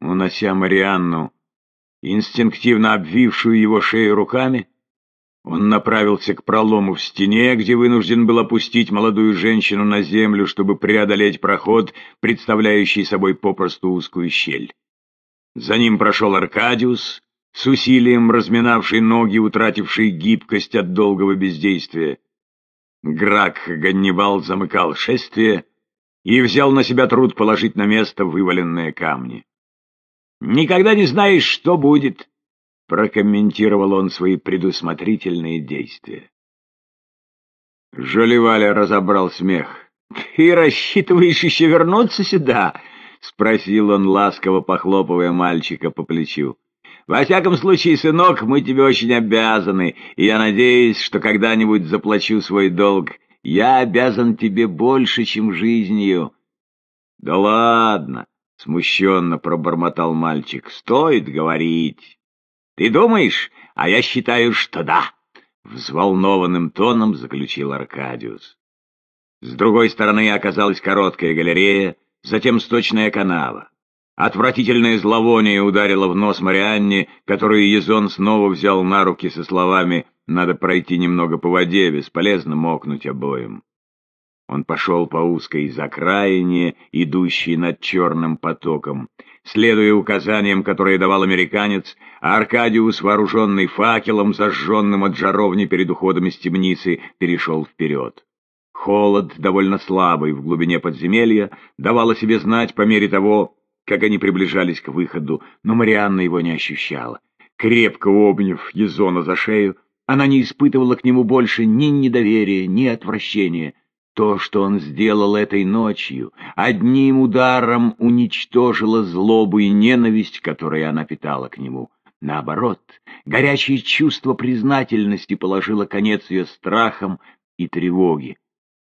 Унося Марианну, инстинктивно обвившую его шею руками, он направился к пролому в стене, где вынужден был опустить молодую женщину на землю, чтобы преодолеть проход, представляющий собой попросту узкую щель. За ним прошел Аркадиус, с усилием разминавший ноги, утративший гибкость от долгого бездействия. Грак Ганнибал замыкал шествие и взял на себя труд положить на место вываленные камни. «Никогда не знаешь, что будет», — прокомментировал он свои предусмотрительные действия. Жолеваля разобрал смех. «Ты рассчитываешь еще вернуться сюда?» — спросил он, ласково похлопывая мальчика по плечу. Во всяком случае, сынок, мы тебе очень обязаны, и я надеюсь, что когда-нибудь заплачу свой долг. Я обязан тебе больше, чем жизнью. — Да ладно, — смущенно пробормотал мальчик, — стоит говорить. — Ты думаешь? А я считаю, что да, — взволнованным тоном заключил Аркадиус. С другой стороны оказалась короткая галерея, затем сточная канава. Отвратительное зловоние ударило в нос Марианне, которую Езон снова взял на руки со словами «надо пройти немного по воде, бесполезно мокнуть обоим». Он пошел по узкой закраине, идущей над черным потоком. Следуя указаниям, которые давал американец, Аркадиус, вооруженный факелом, зажженным от жаровни перед уходом из темницы, перешел вперед. Холод, довольно слабый в глубине подземелья, давал о себе знать по мере того, как они приближались к выходу, но Марианна его не ощущала. Крепко обняв Езона за шею, она не испытывала к нему больше ни недоверия, ни отвращения. То, что он сделал этой ночью, одним ударом уничтожило злобу и ненависть, которые она питала к нему. Наоборот, горячее чувство признательности положило конец ее страхам и тревоге.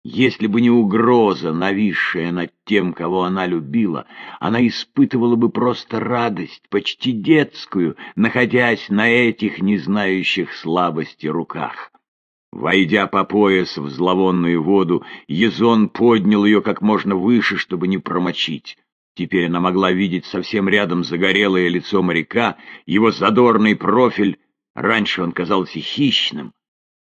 Если бы не угроза, нависшая над тем, кого она любила, она испытывала бы просто радость, почти детскую, находясь на этих не знающих слабости руках. Войдя по пояс в зловонную воду, Езон поднял ее как можно выше, чтобы не промочить. Теперь она могла видеть совсем рядом загорелое лицо моряка, его задорный профиль. Раньше он казался хищным,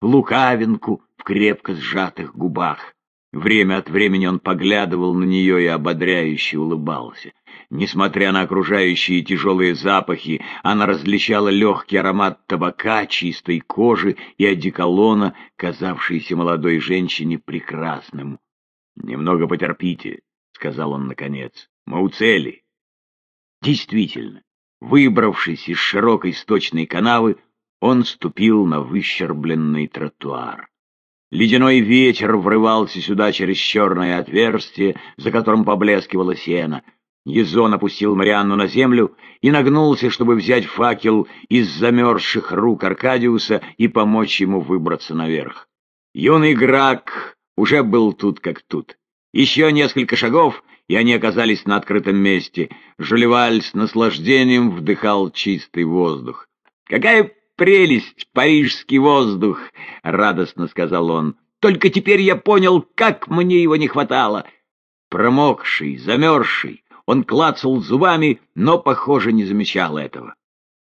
лукавинку в крепко сжатых губах. Время от времени он поглядывал на нее и ободряюще улыбался. Несмотря на окружающие тяжелые запахи, она различала легкий аромат табака, чистой кожи и одеколона, казавшийся молодой женщине прекрасным. «Немного потерпите», — сказал он наконец. «Мы у цели». Действительно, выбравшись из широкой сточной канавы, он ступил на выщербленный тротуар. Ледяной ветер врывался сюда через черное отверстие, за которым поблескивало сено. Езон опустил Марианну на землю и нагнулся, чтобы взять факел из замерзших рук Аркадиуса и помочь ему выбраться наверх. Юный Грак уже был тут как тут. Еще несколько шагов, и они оказались на открытом месте. Жулеваль с наслаждением вдыхал чистый воздух. «Какая прелесть, парижский воздух!» — радостно сказал он. «Только теперь я понял, как мне его не хватало!» Промокший, замерзший, он клацал зубами, но, похоже, не замечал этого.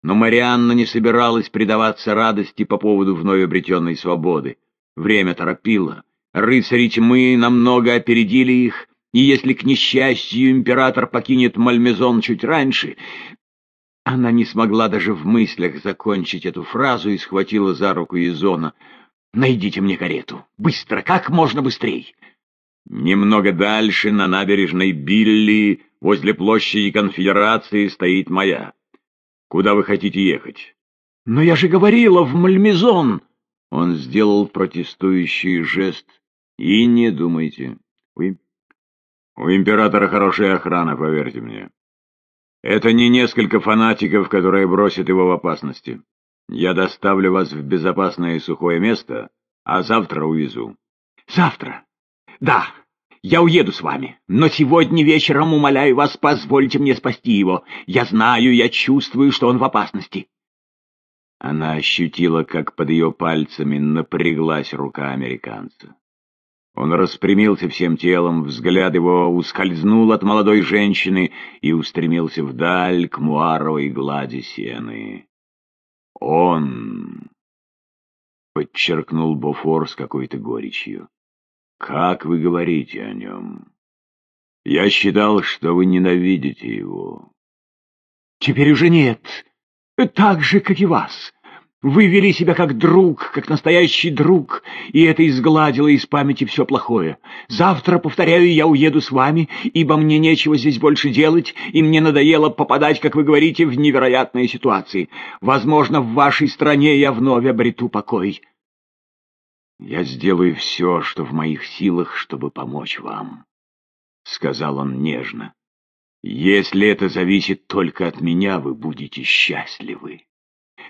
Но Марианна не собиралась предаваться радости по поводу вновь обретенной свободы. Время торопило. Рыцари тьмы намного опередили их, и если, к несчастью, император покинет Мальмезон чуть раньше, она не смогла даже в мыслях закончить эту фразу и схватила за руку Изона. «Найдите мне карету! Быстро! Как можно быстрей!» Немного дальше, на набережной Билли, возле площади Конфедерации, стоит моя. Куда вы хотите ехать? «Но я же говорила, в Мальмезон!» Он сделал протестующий жест. «И не думайте. Вы... У императора хорошая охрана, поверьте мне. Это не несколько фанатиков, которые бросят его в опасности. Я доставлю вас в безопасное и сухое место, а завтра увезу. Завтра? Да, я уеду с вами, но сегодня вечером, умоляю вас, позвольте мне спасти его. Я знаю, я чувствую, что он в опасности. Она ощутила, как под ее пальцами напряглась рука американца. Он распрямился всем телом, взгляд его ускользнул от молодой женщины и устремился вдаль к муаровой глади сены. «Он!» — подчеркнул Бофор с какой-то горечью. «Как вы говорите о нем? Я считал, что вы ненавидите его». «Теперь уже нет. Так же, как и вас. Вы вели себя как друг, как настоящий друг, и это изгладило из памяти все плохое. Завтра, повторяю, я уеду с вами, ибо мне нечего здесь больше делать, и мне надоело попадать, как вы говорите, в невероятные ситуации. Возможно, в вашей стране я вновь обрету покой. Я сделаю все, что в моих силах, чтобы помочь вам, — сказал он нежно. Если это зависит только от меня, вы будете счастливы.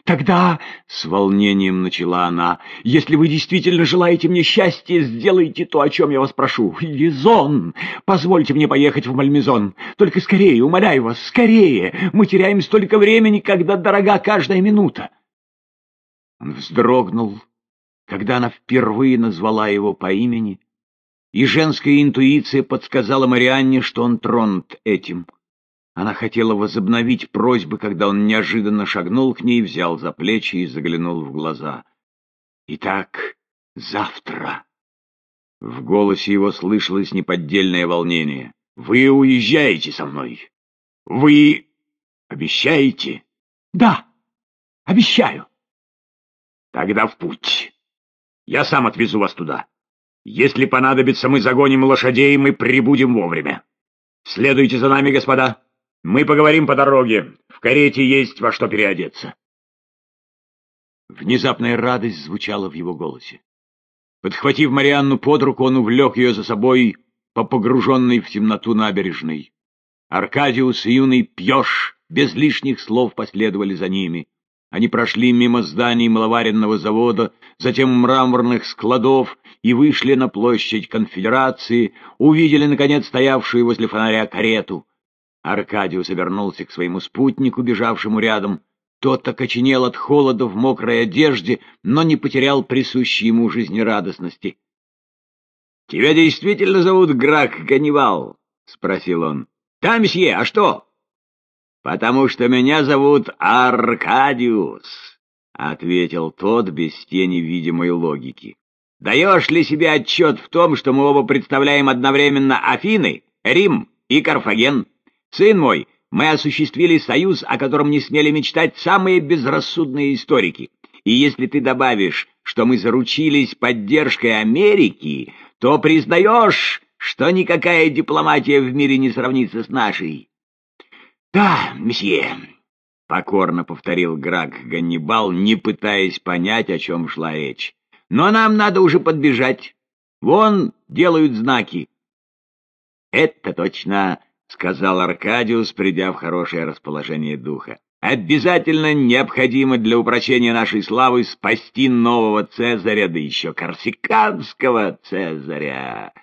Тогда, — с волнением начала она, — если вы действительно желаете мне счастья, сделайте то, о чем я вас прошу. Лизон, позвольте мне поехать в Мальмезон. Только скорее, умоляю вас, скорее. Мы теряем столько времени, когда дорога каждая минута. Он вздрогнул, когда она впервые назвала его по имени, и женская интуиция подсказала Марианне, что он тронут этим. Она хотела возобновить просьбы, когда он неожиданно шагнул к ней, взял за плечи и заглянул в глаза. «Итак, завтра...» В голосе его слышалось неподдельное волнение. «Вы уезжаете со мной? Вы обещаете?» «Да, обещаю». «Тогда в путь. Я сам отвезу вас туда. Если понадобится, мы загоним лошадей, и мы прибудем вовремя. Следуйте за нами, господа». Мы поговорим по дороге. В карете есть во что переодеться. Внезапная радость звучала в его голосе. Подхватив Марианну под руку, он увлек ее за собой по погруженной в темноту набережной. Аркадиус и юный Пьеж без лишних слов последовали за ними. Они прошли мимо зданий маловаренного завода, затем мраморных складов и вышли на площадь конфедерации, увидели, наконец, стоявшую возле фонаря карету — Аркадиус обернулся к своему спутнику, бежавшему рядом. Тот окоченел от холода в мокрой одежде, но не потерял присущей ему жизнерадостности. — Тебя действительно зовут Грак Ганнибал? — спросил он. — Да, месье, а что? — Потому что меня зовут Аркадиус, — ответил тот без тени видимой логики. — Даешь ли себе отчет в том, что мы оба представляем одновременно Афины, Рим и Карфаген? — Сын мой, мы осуществили союз, о котором не смели мечтать самые безрассудные историки. И если ты добавишь, что мы заручились поддержкой Америки, то признаешь, что никакая дипломатия в мире не сравнится с нашей. — Да, месье, — покорно повторил Грак Ганнибал, не пытаясь понять, о чем шла речь. — Но нам надо уже подбежать. Вон делают знаки. — Это точно — сказал Аркадиус, придя в хорошее расположение духа. «Обязательно необходимо для упрочения нашей славы спасти нового Цезаря, да еще корсиканского Цезаря!»